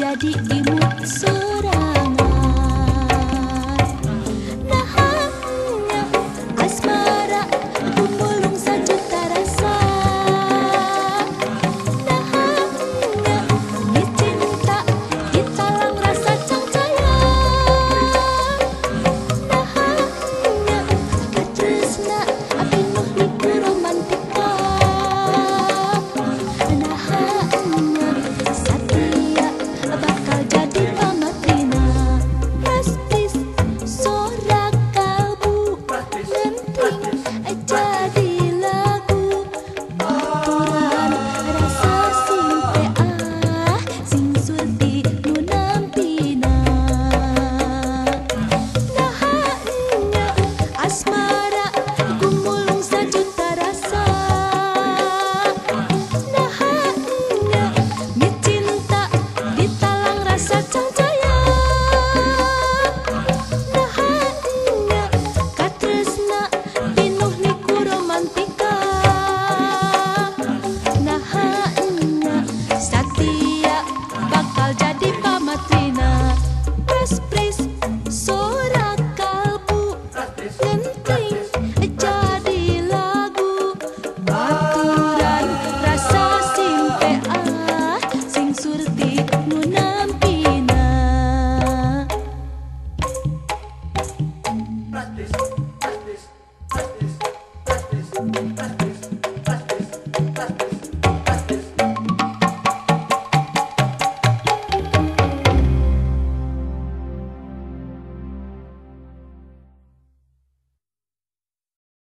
jadi imut sore